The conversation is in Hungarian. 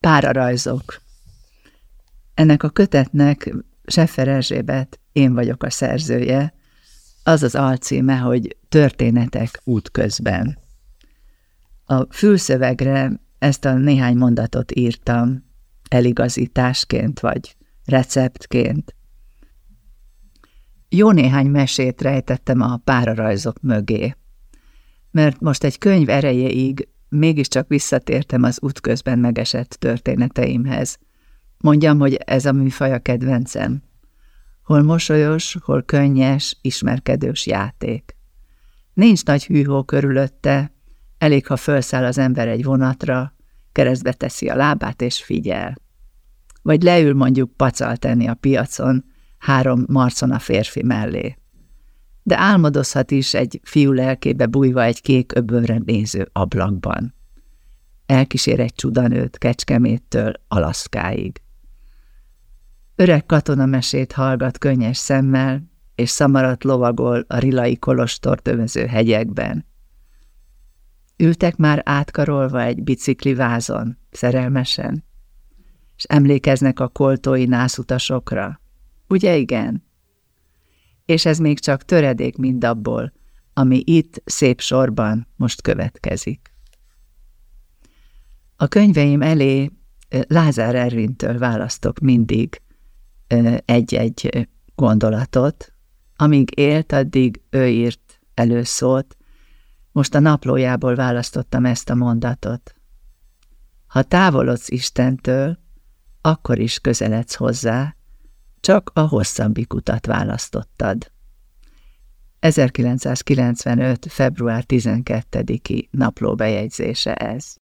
Párarajzok. Ennek a kötetnek Seffer Erzsébet, én vagyok a szerzője, az az alcíme, hogy Történetek útközben. A fülszövegre ezt a néhány mondatot írtam, eligazításként vagy receptként. Jó néhány mesét rejtettem a párarajzok mögé, mert most egy könyv erejéig mégiscsak visszatértem az útközben megesett történeteimhez. Mondjam, hogy ez a műfaj a kedvencem. Hol mosolyos, hol könnyes, ismerkedős játék. Nincs nagy hűhó körülötte, elég, ha felszáll az ember egy vonatra, keresztbe teszi a lábát és figyel. Vagy leül mondjuk pacal tenni a piacon, három marcon a férfi mellé. De álmodozhat is egy fiú lelkébe bújva egy kék öbölre néző ablakban. Elkísér egy csudanőt Kecskeméttől Alaszkáig. Öreg katonamesét hallgat könnyes szemmel, és szamarat lovagol a rilai kolostort övező hegyekben. Ültek már átkarolva egy bicikli vázon, szerelmesen, és emlékeznek a koltói nászutasokra. Ugye igen? És ez még csak töredék mindabból, ami itt szép sorban most következik. A könyveim elé Lázár Ervintől választok mindig egy-egy gondolatot. Amíg élt, addig ő írt előszót. Most a naplójából választottam ezt a mondatot. Ha távolodsz Istentől, akkor is közeledsz hozzá, csak a hosszabbik utat választottad. 1995. február 12-i naplóbejegyzése ez.